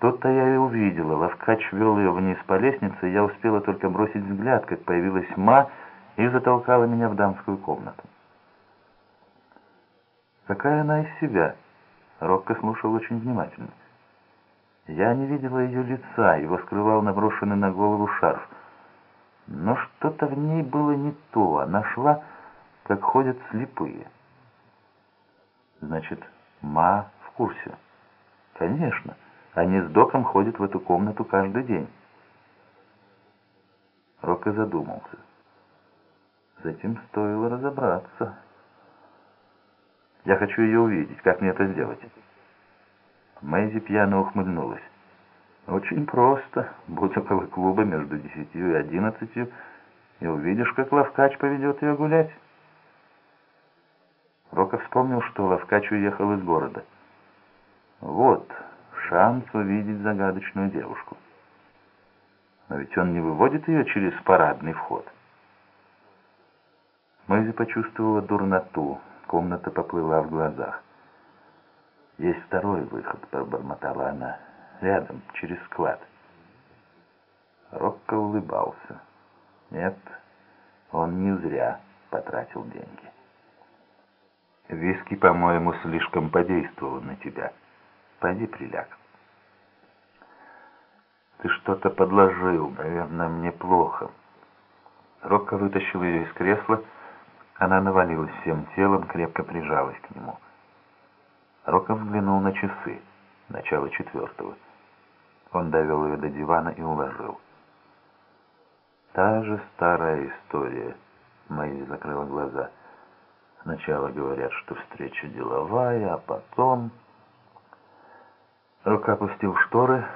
Тут-то я и увидела. Лавкач вел ее вниз по лестнице, и я успела только бросить взгляд, как появилась Ма и затолкала меня в дамскую комнату. Какая она из себя? Рокко слушал очень внимательно. Я не видела ее лица, его скрывал наброшенный на голову шарф. Но что-то в ней было не то, она шла, как ходят слепые. Значит, Ма в курсе. Конечно. Они с Доком ходят в эту комнату каждый день. Рокко задумался. С этим стоило разобраться. Я хочу ее увидеть. Как мне это сделать? Мэйзи пьяно ухмыльнулась. Очень просто. Будь около клуба между десятью и одиннадцатью, и увидишь, как Лавкач поведет ее гулять. Рока вспомнил, что Лавкач уехал из города. Вот шанс увидеть загадочную девушку. Но ведь он не выводит ее через парадный вход. Мэйзи почувствовала дурноту. Комната поплыла в глазах. «Есть второй выход», — пробормотала она. «Рядом, через склад». Рокко улыбался. «Нет, он не зря потратил деньги. Виски, по-моему, слишком подействовал на тебя». Пойди приляг. Ты что-то подложил, наверное, мне плохо. Рокко вытащил ее из кресла, она навалилась всем телом, крепко прижалась к нему. Рокко взглянул на часы, начало четвертого. Он довел ее до дивана и уложил. Та же старая история. Мэйзи закрыла глаза. Сначала говорят, что встреча деловая, а потом... Рука опустил шторы.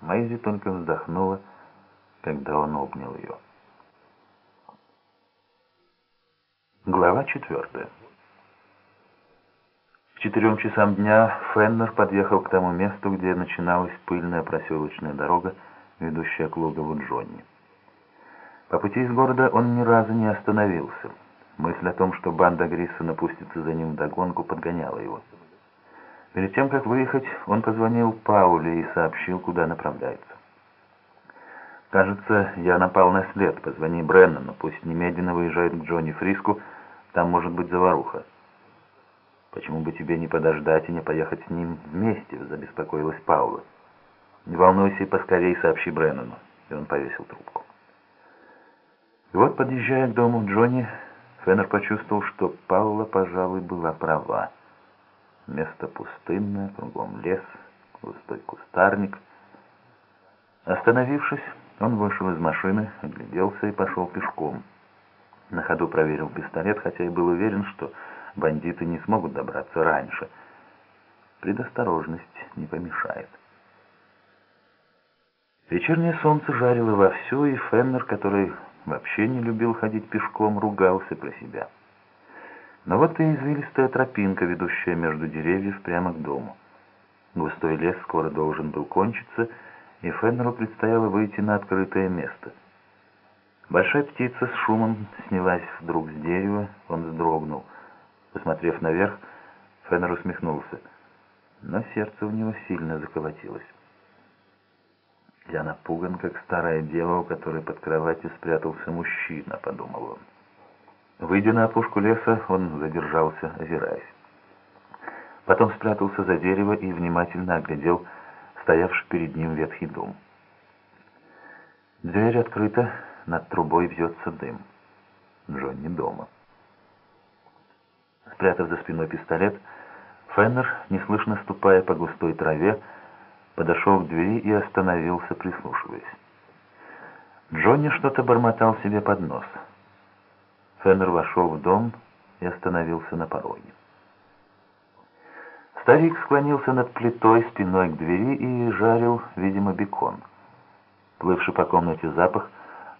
Мэйзи только вздохнула, когда он обнял ее. Глава четвертая. К четырем часам дня Феннер подъехал к тому месту, где начиналась пыльная проселочная дорога, ведущая к логову Джонни. По пути из города он ни разу не остановился. Мысль о том, что банда Грисса напустится за ним догонку, подгоняла его. Перед тем, как выехать, он позвонил Пауле и сообщил, куда направляется. «Кажется, я напал на след. Позвони Бреннану, пусть немедленно выезжает к Джонни Фриску, там может быть заваруха». «Почему бы тебе не подождать и не поехать с ним вместе?» — забеспокоилась Паула. «Не волнуйся и поскорей сообщи Бреннану». И он повесил трубку. И вот, подъезжая к дому Джонни, Феннер почувствовал, что Паула, пожалуй, была права. Место пустынное, кругом лес, густой кустарник. Остановившись, он вышел из машины, огляделся и пошел пешком. На ходу проверил пистолет, хотя и был уверен, что бандиты не смогут добраться раньше. Предосторожность не помешает. Вечернее солнце жарило вовсю, и Феннер, который вообще не любил ходить пешком, ругался про себя. Но вот и извилистая тропинка, ведущая между деревьев прямо к дому. Густой лес скоро должен был кончиться, и Феннеру предстояло выйти на открытое место. Большая птица с шумом снялась вдруг с дерева, он вздрогнул. Посмотрев наверх, Феннер усмехнулся, но сердце у него сильно заколотилось. «Я напуган, как старая дева, у которой под кроватью спрятался мужчина», — подумал он. Выйдя на опушку леса, он задержался, озираясь. Потом спрятался за дерево и внимательно оглядел стоявший перед ним ветхий дом. Дверь открыта, над трубой вьется дым. Джонни дома. Спрятав за спиной пистолет, Феннер, неслышно ступая по густой траве, подошел к двери и остановился, прислушиваясь. Джонни что-то бормотал себе под нос. Феннер вошел в дом и остановился на пороге. Старик склонился над плитой спиной к двери и жарил, видимо, бекон. Плывший по комнате запах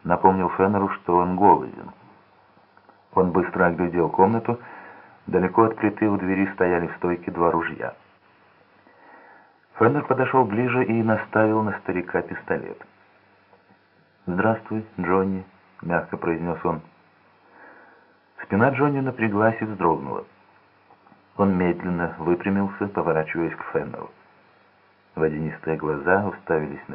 напомнил Феннеру, что он голоден. Он быстро оглядел комнату. Далеко от плиты у двери стояли в стойке два ружья. Феннер подошел ближе и наставил на старика пистолет. «Здравствуй, Джонни», — мягко произнес он. Спина Джонни напряглась и вздрогнула. Он медленно выпрямился, поворачиваясь к Феннеру. Водянистые глаза уставились на